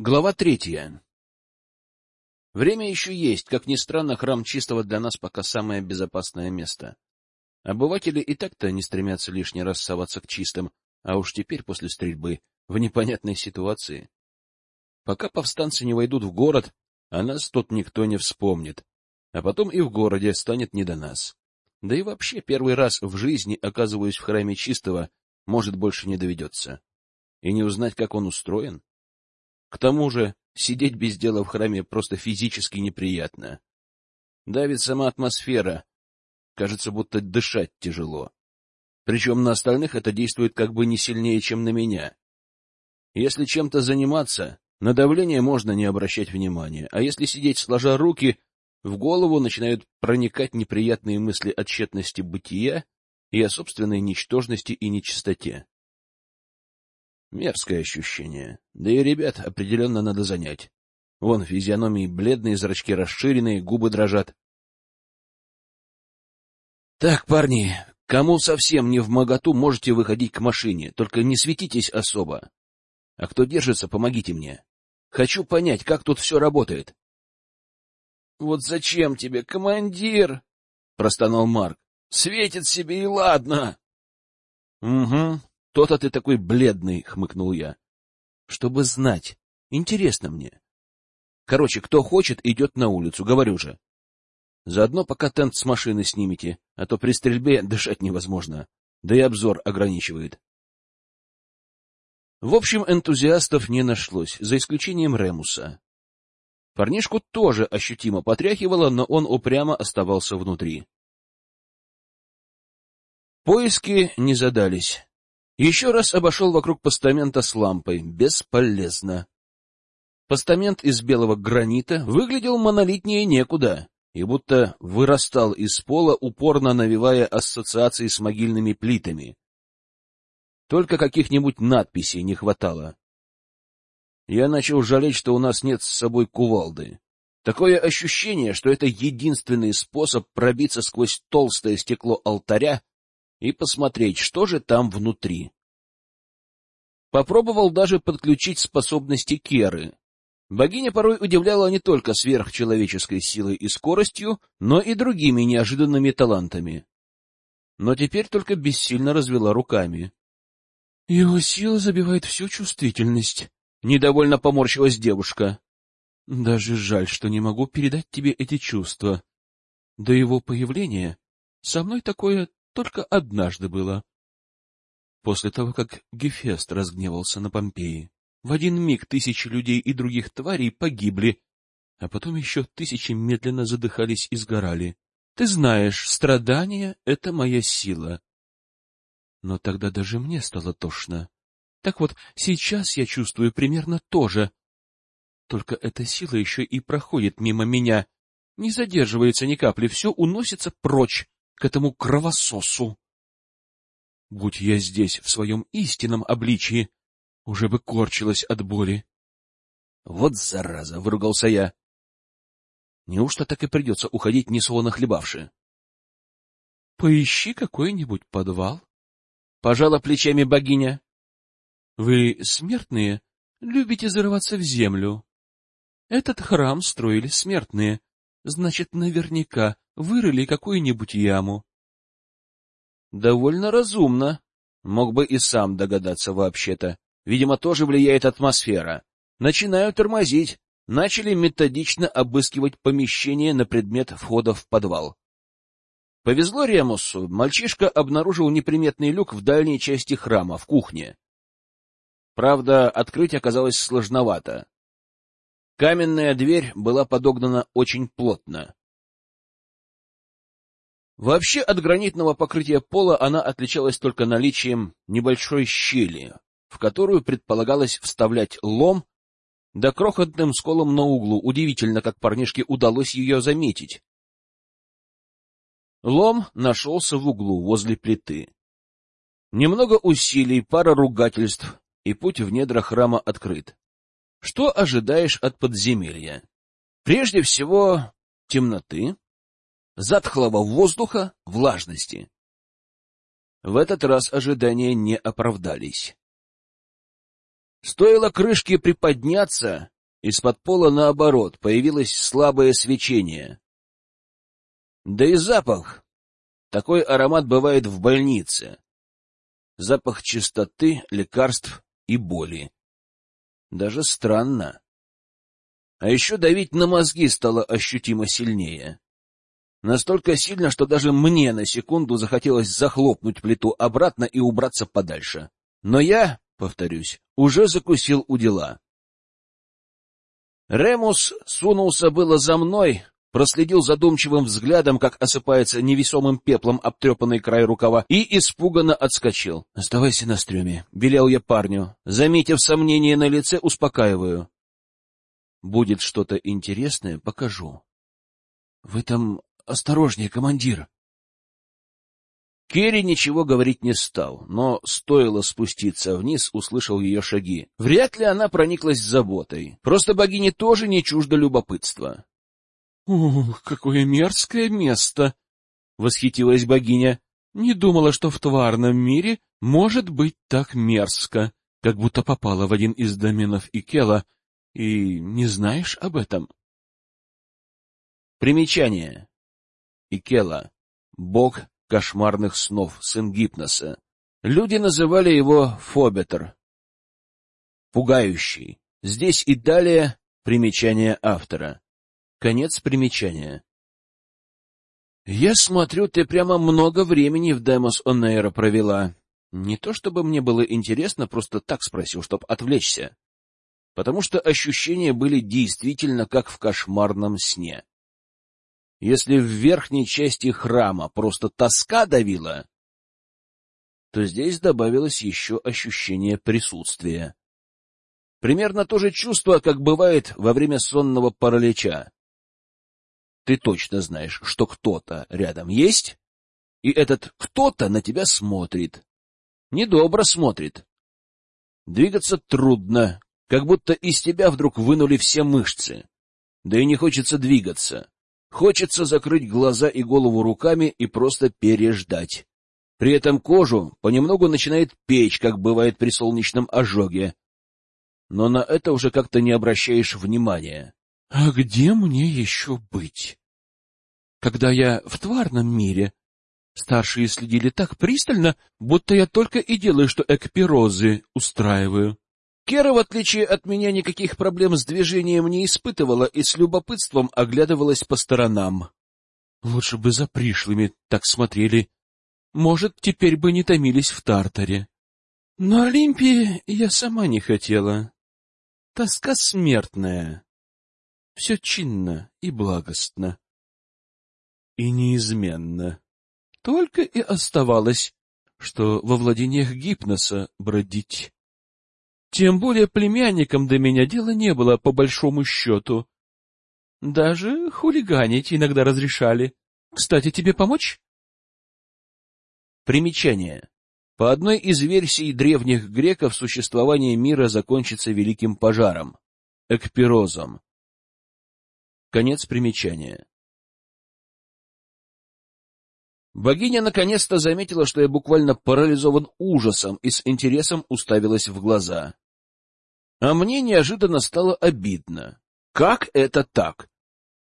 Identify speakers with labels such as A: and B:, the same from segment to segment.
A: Глава третья. Время еще есть. Как ни странно, храм чистого для нас пока самое безопасное место. Обыватели и так-то не стремятся лишний раз соваться к чистым, а уж теперь после стрельбы в непонятной ситуации. Пока повстанцы не войдут в город, о нас тут никто не вспомнит, а потом и в городе станет не до нас. Да и вообще первый раз в жизни оказываюсь в храме чистого, может, больше не доведется. И не узнать, как он устроен. К тому же сидеть без дела в храме просто физически неприятно. Давит сама атмосфера. Кажется, будто дышать тяжело. Причем на остальных это действует как бы не сильнее, чем на меня. Если чем-то заниматься, на давление можно не обращать внимания, а если сидеть сложа руки, в голову начинают проникать неприятные мысли о тщетности бытия и о собственной ничтожности и нечистоте. Мерзкое ощущение. Да и ребят определенно надо занять. Вон физиономии бледные, зрачки расширенные, губы дрожат. — Так, парни, кому совсем не в моготу, можете выходить к машине, только не светитесь особо. А кто держится, помогите мне. Хочу понять, как тут все работает. — Вот зачем тебе, командир? — простонал Марк. — Светит себе и ладно. — Угу, «То-то ты такой бледный», — хмыкнул я. «Чтобы знать. Интересно мне. Короче, кто хочет, идет на улицу, говорю же. Заодно пока тент с машины снимете, а то при стрельбе дышать невозможно, да и обзор ограничивает». В общем, энтузиастов не нашлось, за исключением Ремуса. Парнишку тоже ощутимо потряхивало, но он упрямо оставался внутри. Поиски не задались. Еще раз обошел вокруг постамента с лампой. Бесполезно. Постамент из белого гранита выглядел монолитнее некуда и будто вырастал из пола, упорно навевая ассоциации с могильными плитами. Только каких-нибудь надписей не хватало. Я начал жалеть, что у нас нет с собой кувалды. Такое ощущение, что это единственный способ пробиться сквозь толстое стекло алтаря и посмотреть, что же там внутри. Попробовал даже подключить способности Керы. Богиня порой удивляла не только сверхчеловеческой силой и скоростью, но и другими неожиданными талантами. Но теперь только бессильно развела руками. — Его сила забивает всю чувствительность, — недовольно поморщилась девушка. — Даже жаль, что не могу передать тебе эти чувства. До его появления со мной такое только однажды было. После того, как Гефест разгневался на Помпеи, в один миг тысячи людей и других тварей погибли, а потом еще тысячи медленно задыхались и сгорали. Ты знаешь, страдание — это моя сила. Но тогда даже мне стало тошно. Так вот, сейчас я чувствую примерно то же. Только эта сила еще и проходит мимо меня, не задерживается ни капли, все уносится прочь, к этому кровососу. Будь я здесь в своем истинном обличии, уже бы корчилась от боли. Вот зараза, выругался я. Неужто так и придется уходить несолоно хлебавши? Поищи какой-нибудь подвал. Пожала плечами богиня. Вы, смертные, любите зарываться в землю. Этот храм строили смертные, значит, наверняка вырыли какую-нибудь яму. Довольно разумно. Мог бы и сам догадаться вообще-то. Видимо, тоже влияет атмосфера. Начинаю тормозить. Начали методично обыскивать помещение на предмет входа в подвал. Повезло Ремусу, мальчишка обнаружил неприметный люк в дальней части храма, в кухне. Правда, открыть оказалось сложновато. Каменная дверь была подогнана очень плотно. Вообще от гранитного покрытия пола она отличалась только наличием небольшой щели, в которую предполагалось вставлять лом, да крохотным сколом на углу. Удивительно, как парнишке удалось ее заметить. Лом нашелся в углу возле плиты. Немного усилий, пара ругательств, и путь в недра храма открыт. Что ожидаешь от подземелья? Прежде всего, темноты, затхлого воздуха, влажности. В этот раз ожидания не оправдались. Стоило крышке приподняться, из-под пола, наоборот, появилось слабое свечение. Да и запах. Такой аромат бывает в больнице. Запах чистоты, лекарств и боли. Даже странно. А еще давить на мозги стало ощутимо сильнее. Настолько сильно, что даже мне на секунду захотелось захлопнуть плиту обратно и убраться подальше. Но я, повторюсь, уже закусил у дела. Ремус сунулся было за мной, проследил задумчивым взглядом, как осыпается невесомым пеплом обтрепанный край рукава, и испуганно отскочил. — Оставайся на стреме, — велел я парню. Заметив сомнение на лице, успокаиваю. — Будет что-то интересное, покажу. — Вы там осторожнее, командир. Керри ничего говорить не стал, но стоило спуститься вниз, услышал ее шаги. Вряд ли она прониклась заботой. Просто богине тоже не чуждо любопытства. — Ух, какое мерзкое место! — восхитилась богиня. — Не думала, что в тварном мире может быть так мерзко, как будто попала в один из доменов Икела, и не знаешь об этом. Примечание. Икела. Бог кошмарных снов, сын Гипноса. Люди называли его Фобетер. Пугающий. Здесь и далее примечание автора. Конец примечания. Я смотрю, ты прямо много времени в Демос Онейра провела. Не то чтобы мне было интересно, просто так спросил, чтоб отвлечься. Потому что ощущения были действительно как в кошмарном сне. Если в верхней части храма просто тоска давила, то здесь добавилось еще ощущение присутствия. Примерно то же чувство, как бывает во время сонного паралича. Ты точно знаешь, что кто-то рядом есть, и этот кто-то на тебя смотрит. Недобро смотрит. Двигаться трудно, как будто из тебя вдруг вынули все мышцы. Да и не хочется двигаться. Хочется закрыть глаза и голову руками и просто переждать. При этом кожу понемногу начинает печь, как бывает при солнечном ожоге. Но на это уже как-то не обращаешь внимания. — А где мне еще быть? Когда я в тварном мире, старшие следили так пристально, будто я только и делаю, что экпирозы устраиваю. Кера, в отличие от меня, никаких проблем с движением не испытывала и с любопытством оглядывалась по сторонам. Лучше бы за пришлыми так смотрели. Может, теперь бы не томились в Тартаре. Но Олимпии я сама не хотела. Тоска смертная. Все чинно и благостно. И неизменно. Только и оставалось, что во владениях гипноса бродить. Тем более племянникам до меня дела не было, по большому счету. Даже хулиганить иногда разрешали. Кстати, тебе помочь? Примечание. По одной из версий древних греков существование мира закончится великим пожаром, экпирозом. Конец примечания. Богиня наконец-то заметила, что я буквально парализован ужасом и с интересом уставилась в глаза. А мне неожиданно стало обидно. Как это так?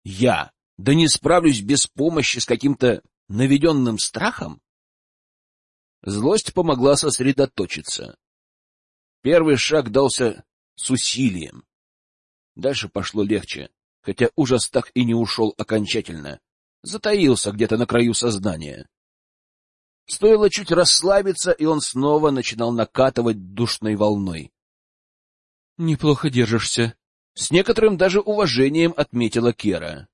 A: Я, да не справлюсь без помощи с каким-то наведенным страхом? Злость помогла сосредоточиться. Первый шаг дался с усилием. Дальше пошло легче, хотя ужас так и не ушел окончательно затаился где-то на краю сознания. Стоило чуть расслабиться, и он снова начинал накатывать душной волной. — Неплохо держишься. С некоторым даже уважением отметила Кера.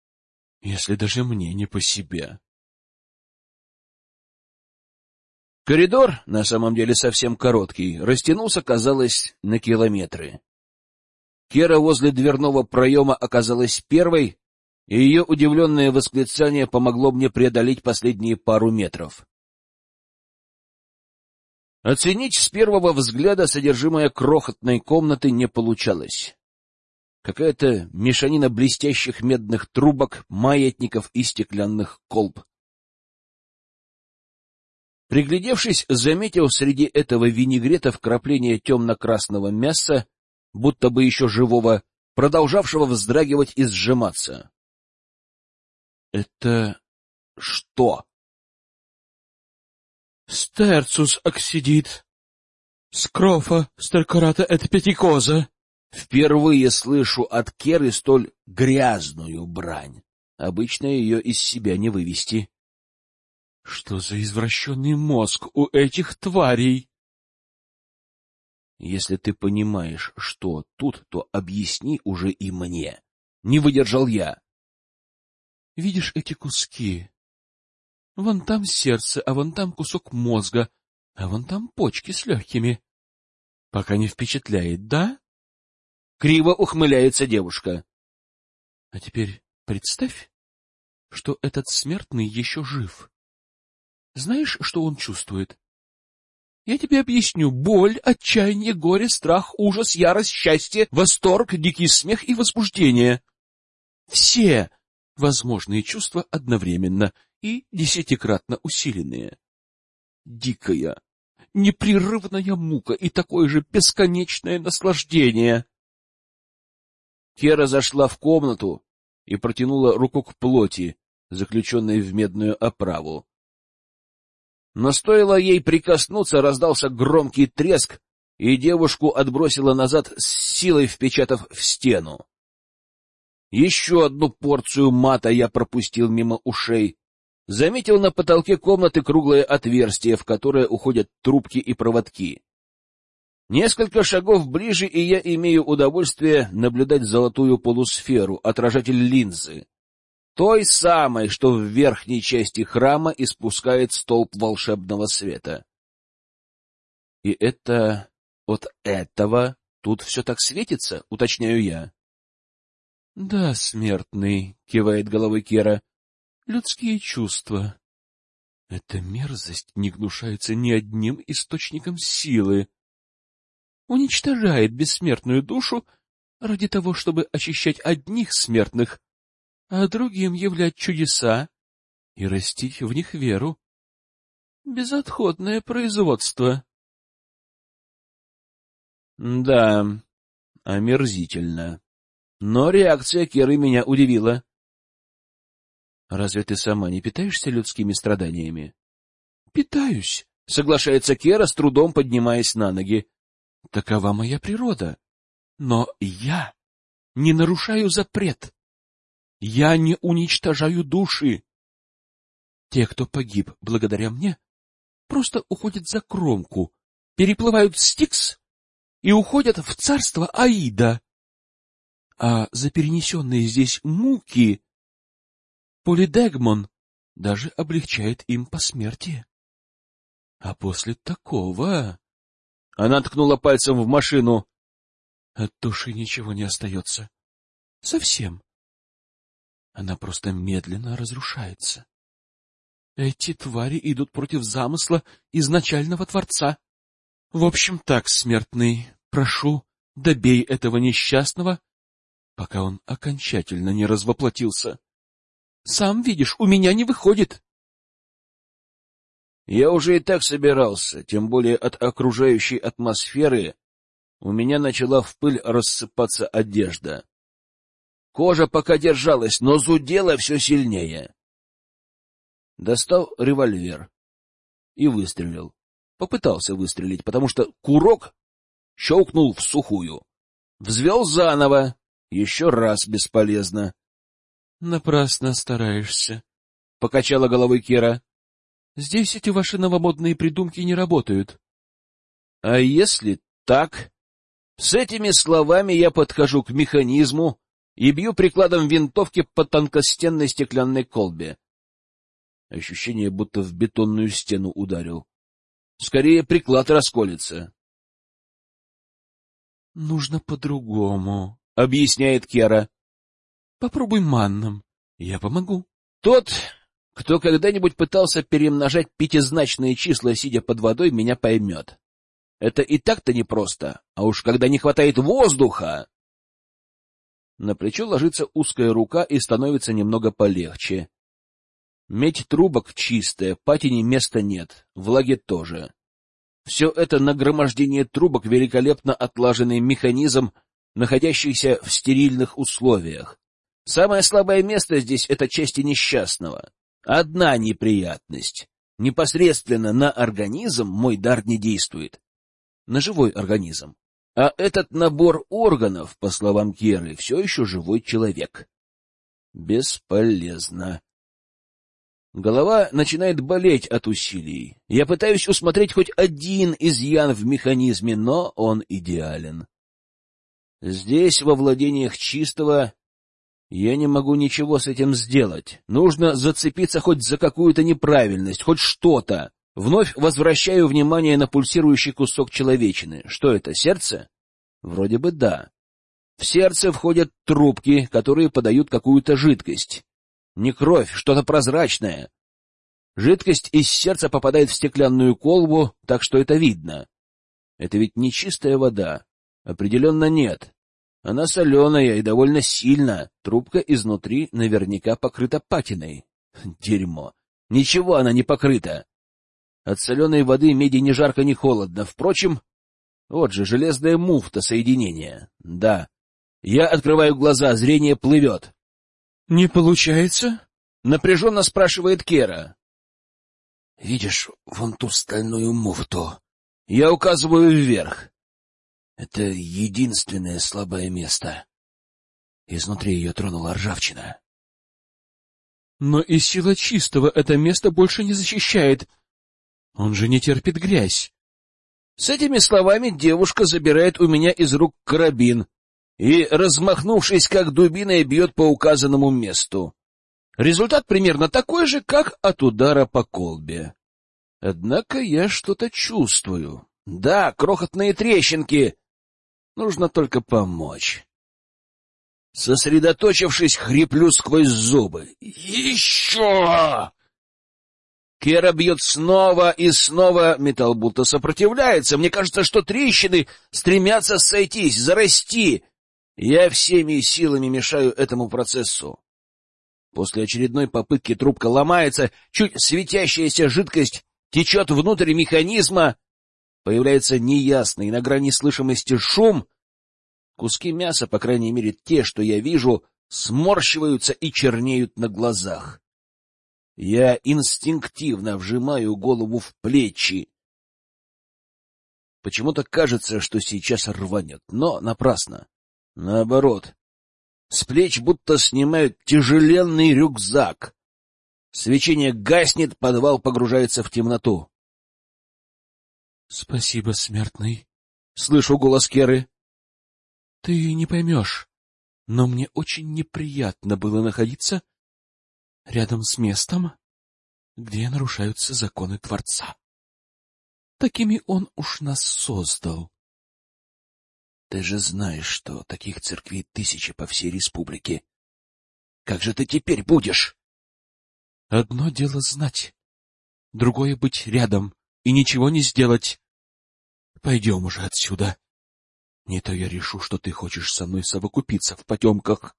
A: — Если даже мне не по себе. Коридор, на самом деле совсем короткий, растянулся, казалось, на километры. Кера возле дверного проема оказалась первой, и ее удивленное восклицание помогло мне преодолеть последние пару метров. Оценить с первого взгляда содержимое крохотной комнаты не получалось. Какая-то мешанина блестящих медных трубок, маятников и стеклянных колб. Приглядевшись, заметил среди этого винегрета вкрапление темно-красного мяса, будто бы еще живого, продолжавшего вздрагивать и сжиматься. — Это что? — Стерцус оксидит. Скрофа старкарата это пятикоза. Впервые слышу от Керы столь грязную брань. Обычно ее из себя не вывести. Что за извращенный мозг у этих тварей? Если ты понимаешь, что тут, то объясни уже и мне. Не выдержал я. Видишь эти куски? Вон там сердце, а вон там кусок мозга, а вон там почки с легкими. Пока не впечатляет, да? Криво ухмыляется девушка. А теперь представь, что этот смертный еще жив. Знаешь, что он чувствует? Я тебе объясню. Боль, отчаяние, горе, страх, ужас, ярость, счастье, восторг, дикий смех и возбуждение. Все возможные чувства одновременно и десятикратно усиленные. Дикая, непрерывная мука и такое же бесконечное наслаждение. Кера зашла в комнату и протянула руку к плоти, заключенной в медную оправу. Но стоило ей прикоснуться, раздался громкий треск, и девушку отбросило назад с силой впечатав в стену. Еще одну порцию мата я пропустил мимо ушей. Заметил на потолке комнаты круглое отверстие, в которое уходят трубки и проводки. Несколько шагов ближе, и я имею удовольствие наблюдать золотую полусферу, отражатель линзы, той самой, что в верхней части храма испускает столб волшебного света. И это от этого тут все так светится, уточняю я. — Да, смертный, — кивает головой Кера, — людские чувства. Эта мерзость не гнушается ни одним источником силы. Уничтожает бессмертную душу ради того, чтобы очищать одних смертных а другим являть чудеса и растить в них веру. Безотходное производство. Да, омерзительно. Но реакция Керы меня удивила. Разве ты сама не питаешься людскими страданиями? Питаюсь, соглашается Кера, с трудом поднимаясь на ноги. Такова моя природа. Но я не нарушаю запрет. Я не уничтожаю души. Те, кто погиб благодаря мне, просто уходят за кромку, переплывают Стикс и уходят в царство Аида. А за перенесенные здесь муки Полидегмон даже облегчает им посмертие. А после такого... Она ткнула пальцем в машину. От души ничего не остается. Совсем она просто медленно разрушается. Эти твари идут против замысла изначального Творца. В общем так, смертный, прошу, добей этого несчастного, пока он окончательно не развоплотился. Сам видишь, у меня не выходит. Я уже и так собирался, тем более от окружающей атмосферы у меня начала в пыль рассыпаться одежда. Кожа пока держалась, но зудела все сильнее. Достал револьвер и выстрелил. Попытался выстрелить, потому что курок щелкнул в сухую. Взвел заново. Еще раз бесполезно. — Напрасно стараешься, — покачала головой Кира. — Здесь эти ваши новомодные придумки не работают. — А если так? С этими словами я подхожу к механизму, и бью прикладом винтовки по тонкостенной стеклянной колбе. Ощущение, будто в бетонную стену ударил. Скорее, приклад расколется. — Нужно по-другому, — объясняет Кера. — Попробуй манном. Я помогу. Тот, кто когда-нибудь пытался перемножать пятизначные числа, сидя под водой, меня поймет. Это и так-то непросто, а уж когда не хватает воздуха... На плечо ложится узкая рука и становится немного полегче. Медь трубок чистая, патине места нет, влаги тоже. Все это нагромождение трубок — великолепно отлаженный механизм, находящийся в стерильных условиях. Самое слабое место здесь — это части несчастного. Одна неприятность. Непосредственно на организм мой дар не действует. На живой организм. А этот набор органов, по словам Керы, все еще живой человек. Бесполезно. Голова начинает болеть от усилий. Я пытаюсь усмотреть хоть один изъян в механизме, но он идеален. Здесь, во владениях чистого, я не могу ничего с этим сделать. Нужно зацепиться хоть за какую-то неправильность, хоть что-то. Вновь возвращаю внимание на пульсирующий кусок человечины. Что это, сердце? Вроде бы да. В сердце входят трубки, которые подают какую-то жидкость. Не кровь, что-то прозрачное. Жидкость из сердца попадает в стеклянную колбу, так что это видно. Это ведь не чистая вода. Определенно нет. Она соленая и довольно сильно. Трубка изнутри наверняка покрыта патиной. Дерьмо. Ничего она не покрыта. От соленой воды меди ни жарко, ни холодно. Впрочем, вот же железная муфта соединения. Да. Я открываю глаза, зрение плывет. — Не получается? — напряженно спрашивает Кера. — Видишь вон ту стальную муфту? Я указываю вверх. Это единственное слабое место. Изнутри ее тронула ржавчина. Но и сила чистого это место больше не защищает. Он же не терпит грязь. С этими словами девушка забирает у меня из рук карабин и, размахнувшись как дубиной, бьет по указанному месту. Результат примерно такой же, как от удара по колбе. Однако я что-то чувствую. Да, крохотные трещинки. Нужно только помочь. Сосредоточившись, хриплю сквозь зубы. «Еще!» Кера бьет снова и снова, металл будто сопротивляется. Мне кажется, что трещины стремятся сойтись, зарасти. Я всеми силами мешаю этому процессу. После очередной попытки трубка ломается, чуть светящаяся жидкость течет внутрь механизма, появляется неясный на грани слышимости шум. Куски мяса, по крайней мере те, что я вижу, сморщиваются и чернеют на глазах. Я инстинктивно вжимаю голову в плечи. Почему-то кажется, что сейчас рванет, но напрасно. Наоборот. С плеч будто снимают тяжеленный рюкзак. Свечение гаснет, подвал погружается в темноту. — Спасибо, смертный. Слышу голос Керы. — Ты не поймешь, но мне очень неприятно было находиться рядом с местом, где нарушаются законы Творца. Такими он уж нас создал. Ты же знаешь, что таких церквей тысячи по всей республике. Как же ты теперь будешь? Одно дело знать, другое быть рядом и ничего не сделать. Пойдем уже отсюда. Не то я решу, что ты хочешь со мной совокупиться в потемках.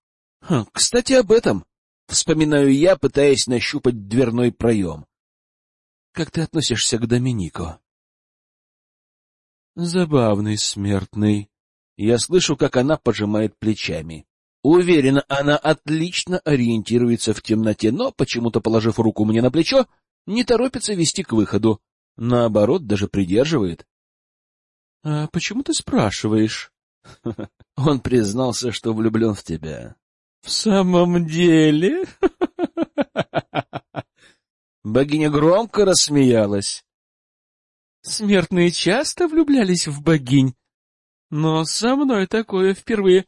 A: Кстати, об этом. Вспоминаю я, пытаясь нащупать дверной проем. Как ты относишься к Доминико? Забавный смертный. Я слышу, как она пожимает плечами. Уверена, она отлично ориентируется в темноте, но, почему-то положив руку мне на плечо, не торопится вести к выходу. Наоборот, даже придерживает. — А почему ты спрашиваешь? Он признался, что влюблен в тебя. — В самом деле? Богиня громко рассмеялась. — Смертные часто влюблялись в богинь, но со мной такое впервые.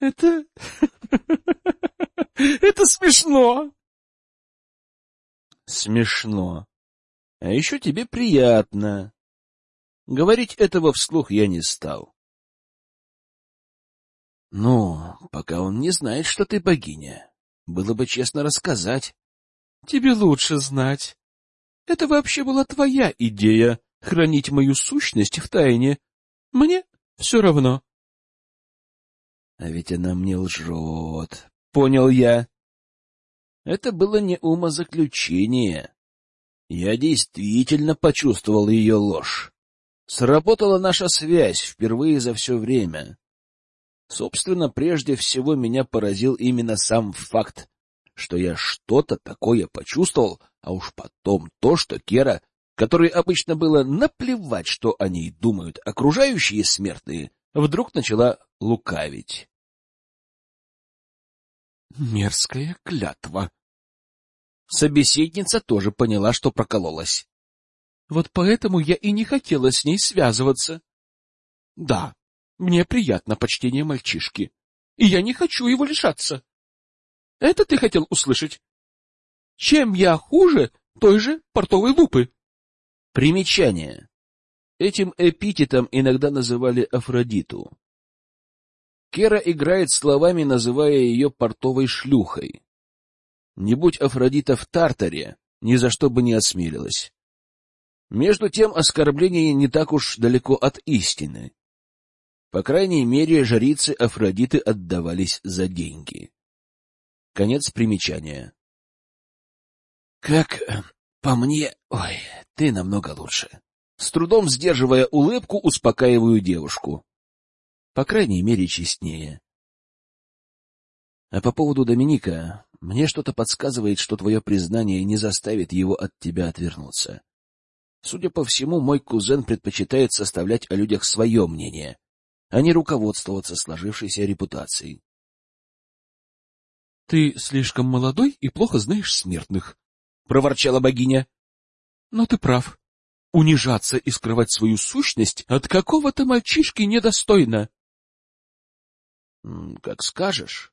A: Это... Это смешно. Смешно. А еще тебе приятно. Говорить этого вслух я не стал. Ну, пока он не знает, что ты богиня, было бы честно рассказать. Тебе лучше знать. Это вообще была твоя идея — хранить мою сущность в тайне. Мне все равно. А ведь она мне лжет. Понял я. Это было не умозаключение. Я действительно почувствовал ее ложь. Сработала наша связь впервые за все время. Собственно, прежде всего меня поразил именно сам факт, что я что-то такое почувствовал, а уж потом то, что Кера, которой обычно было наплевать, что о ней думают окружающие смертные, вдруг начала лукавить. Мерзкая клятва. Собеседница тоже поняла, что прокололась. Вот поэтому я и не хотела с ней связываться. Да, мне приятно почтение мальчишки, и я не хочу его лишаться. Это ты хотел услышать? Чем я хуже той же портовой лупы? Примечание. Этим эпитетом иногда называли Афродиту. Кера играет словами, называя ее портовой шлюхой. Не будь Афродита в Тартаре, ни за что бы не осмелилась. Между тем, оскорбление не так уж далеко от истины. По крайней мере, жрицы Афродиты отдавались за деньги. Конец примечания. Как по мне... Ой, ты намного лучше. С трудом сдерживая улыбку, успокаиваю девушку. По крайней мере, честнее. А по поводу Доминика, мне что-то подсказывает, что твое признание не заставит его от тебя отвернуться. Судя по всему, мой кузен предпочитает составлять о людях свое мнение, а не руководствоваться сложившейся репутацией. — Ты слишком молодой и плохо знаешь смертных, — проворчала богиня. — Но ты прав. Унижаться и скрывать свою сущность от какого-то мальчишки недостойно. — Как скажешь.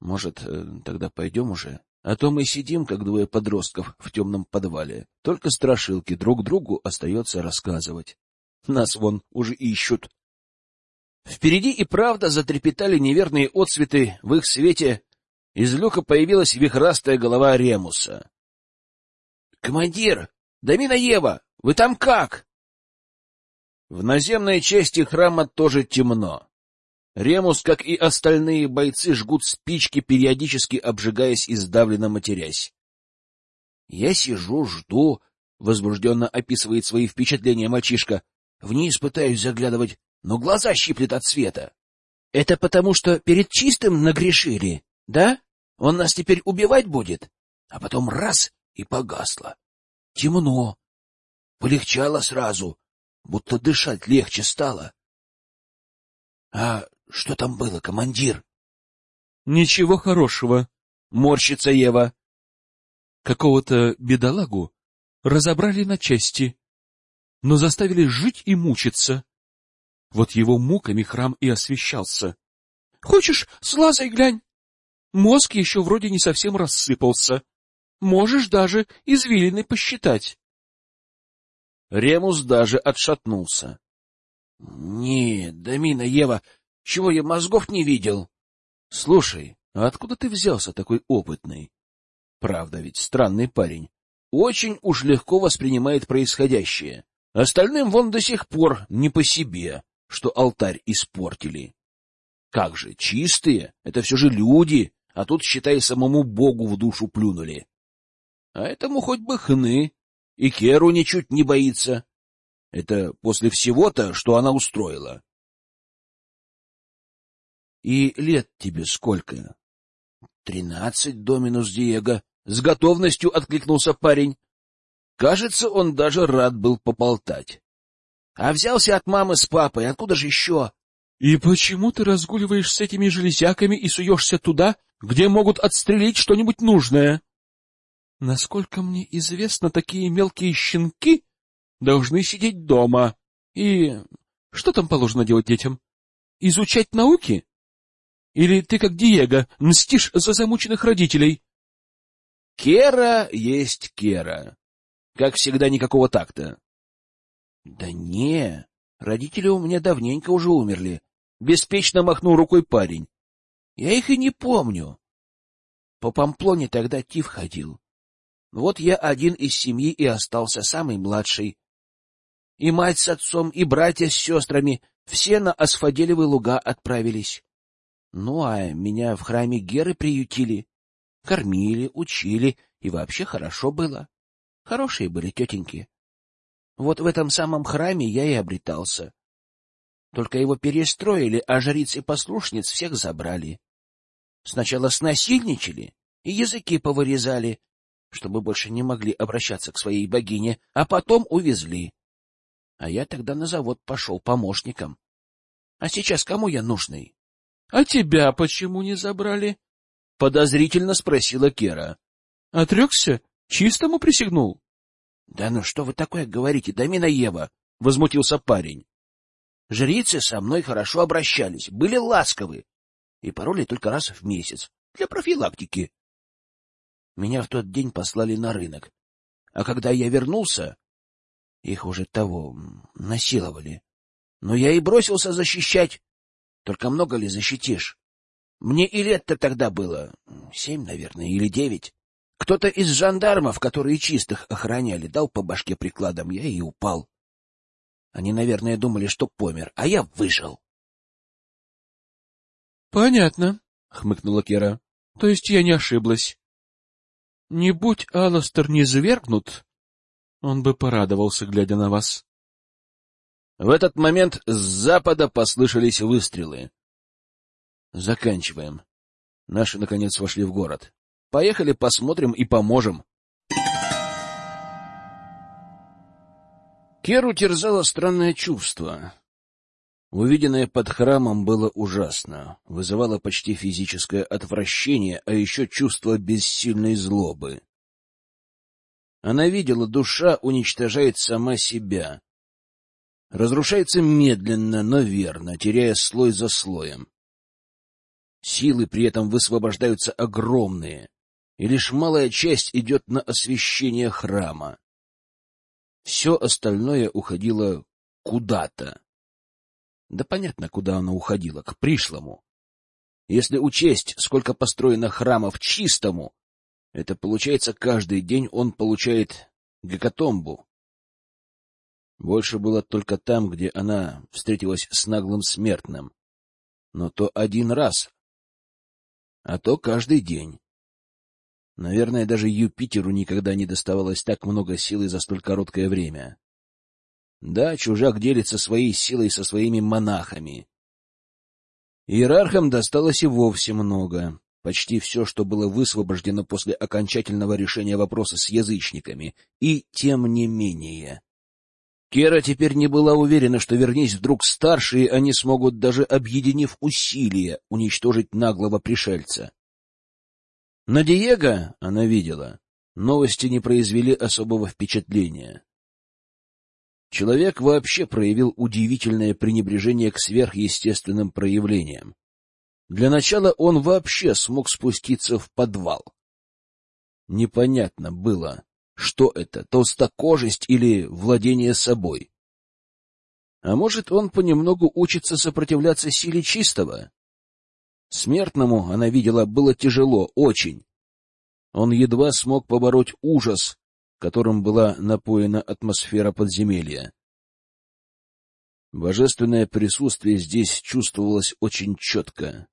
A: Может, э, тогда пойдем уже? А то мы сидим, как двое подростков в темном подвале. Только страшилки друг другу остается рассказывать. Нас вон уже ищут. Впереди и правда затрепетали неверные отцветы в их свете. Из люка появилась вихрастая голова Ремуса. — Командир! Дамина Ева! Вы там как? В наземной части храма тоже темно. Ремус, как и остальные бойцы, жгут спички, периодически обжигаясь и сдавленно матерясь. Я сижу, жду, — возбужденно описывает свои впечатления мальчишка. Вниз пытаюсь заглядывать, но глаза щиплет от света. Это потому, что перед чистым нагрешили, да? Он нас теперь убивать будет? А потом раз — и погасло. Темно. Полегчало сразу, будто дышать легче стало. — А что там было, командир? — Ничего хорошего, — морщится Ева. Какого-то бедолагу разобрали на части, но заставили жить и мучиться. Вот его муками храм и освещался. Хочешь, слазай глянь. Мозг еще вроде не совсем рассыпался. Можешь даже извилины посчитать. Ремус даже отшатнулся. — Нет, Дамина, Ева, чего я мозгов не видел? — Слушай, а откуда ты взялся такой опытный? Правда ведь, странный парень. Очень уж легко воспринимает происходящее. Остальным вон до сих пор не по себе, что алтарь испортили. Как же, чистые, это все же люди, а тут, считай, самому Богу в душу плюнули. А этому хоть бы хны, и Керу ничуть не боится. Это после всего-то, что она устроила. И лет тебе сколько? Тринадцать, Доминус Диего. С готовностью откликнулся парень. Кажется, он даже рад был поболтать. А взялся от мамы с папой, откуда же еще? И почему ты разгуливаешь с этими железяками и суешься туда, где могут отстрелить что-нибудь нужное? Насколько мне известно, такие мелкие щенки должны сидеть дома. И что там положено делать детям? Изучать науки? Или ты, как Диего, мстишь за замученных родителей? Кера есть Кера. Как всегда, никакого такта. Да не, родители у меня давненько уже умерли. Беспечно махнул рукой парень. Я их и не помню. По Памплоне тогда Тиф ходил. Вот я один из семьи и остался самый младший. И мать с отцом, и братья с сестрами все на асфаделевые луга отправились. Ну, а меня в храме Геры приютили.
B: Кормили, учили, и вообще хорошо было. Хорошие были тетеньки. Вот в этом самом храме я и обретался. Только его перестроили, а жриц и послушниц всех забрали. Сначала снасильничали и языки повырезали, чтобы больше не могли обращаться к своей богине, а потом увезли. А я тогда на завод пошел помощником. А сейчас кому я нужный?
A: — А тебя почему не забрали? — подозрительно спросила Кера. — Отрекся? Чистому присягнул?
B: — Да ну что вы такое говорите, Дамина Ева? — возмутился парень. — Жрицы со мной хорошо обращались, были ласковы, и пароли только раз в месяц, для профилактики. Меня в тот день послали на рынок, а когда я вернулся, их уже того насиловали. Но я и бросился защищать. Только много ли защитишь? Мне и лет-то тогда было семь, наверное, или девять. Кто-то из жандармов, которые чистых охраняли, дал по башке прикладом, я и упал. Они, наверное, думали, что помер, а я выжил.
A: — Понятно, — хмыкнула Кера. — То есть я не ошиблась. Не будь Аластер низвергнут, он бы порадовался, глядя на вас. В этот момент с запада послышались выстрелы. Заканчиваем. Наши, наконец, вошли в город. Поехали, посмотрим и поможем. Керу терзало странное чувство. Увиденное под храмом было ужасно, вызывало почти физическое отвращение, а еще чувство бессильной злобы. Она видела, душа уничтожает сама себя. Разрушается медленно, но верно, теряя слой за слоем. Силы при этом высвобождаются огромные, и лишь малая часть идет на освещение храма. Все остальное уходило куда-то. Да понятно, куда оно уходило, к пришлому. Если учесть, сколько построено храмов чистому, это получается, каждый день он получает гекатомбу. Больше было только там, где она встретилась с наглым смертным. Но то один раз, а то каждый день. Наверное, даже Юпитеру никогда не доставалось так много силы за столь короткое время. Да, чужак делится своей силой со своими монахами. Иерархам досталось и вовсе много. Почти все, что было высвобождено после окончательного решения вопроса с язычниками. И тем не менее... Кера теперь не была уверена, что, вернись вдруг старшие, они смогут, даже объединив усилия, уничтожить наглого пришельца. На Диего, она видела, новости не произвели особого впечатления. Человек вообще проявил удивительное пренебрежение к сверхъестественным проявлениям. Для начала он вообще смог спуститься в подвал. Непонятно было, что это, толстокожесть или владение собой? А может, он понемногу учится сопротивляться силе чистого? Смертному, она видела, было тяжело, очень. Он едва смог побороть ужас, которым была напоена атмосфера подземелья. Божественное присутствие здесь чувствовалось очень четко.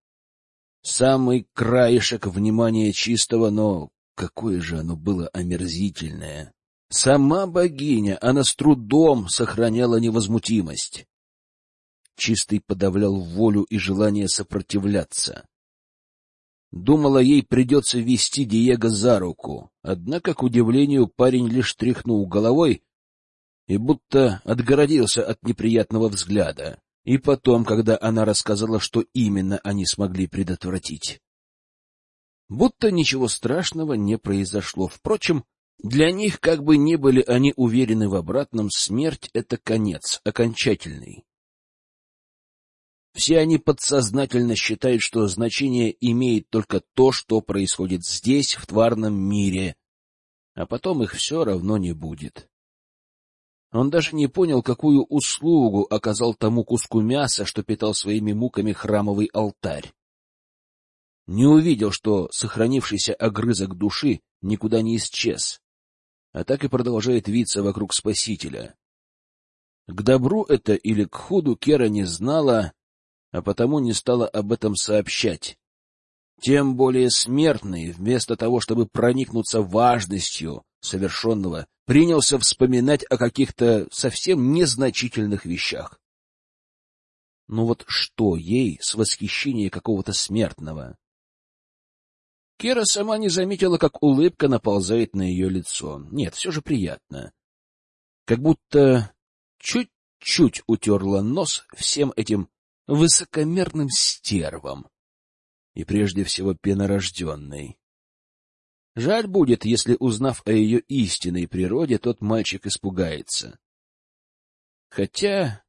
A: Самый краешек внимания чистого, но Какое же оно было омерзительное! Сама богиня, она с трудом сохраняла невозмутимость. Чистый подавлял волю и желание сопротивляться. Думала, ей придется вести Диего за руку, однако, к удивлению, парень лишь тряхнул головой и будто отгородился от неприятного взгляда. И потом, когда она рассказала, что именно они смогли предотвратить будто ничего страшного не произошло. Впрочем, для них, как бы ни были они уверены в обратном, смерть — это конец, окончательный. Все они подсознательно считают, что значение имеет только то, что происходит здесь, в тварном мире, а потом их все равно не будет. Он даже не понял, какую услугу оказал тому куску мяса, что питал своими муками храмовый алтарь не увидел, что сохранившийся огрызок души никуда не исчез, а так и продолжает виться вокруг Спасителя. К добру это или к худу Кера не знала, а потому не стала об этом сообщать. Тем более смертный, вместо того, чтобы проникнуться важностью совершенного, принялся вспоминать о каких-то совсем незначительных вещах. Ну вот что ей с восхищения какого-то смертного? Кира сама не заметила, как улыбка наползает на ее лицо. Нет, все же приятно. Как будто чуть-чуть утерла нос всем этим высокомерным стервам. И прежде всего пенорожденной. Жаль будет, если, узнав о ее истинной природе, тот мальчик испугается. Хотя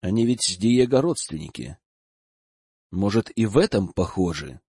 A: они ведь с Диего родственники. Может, и в этом похожи?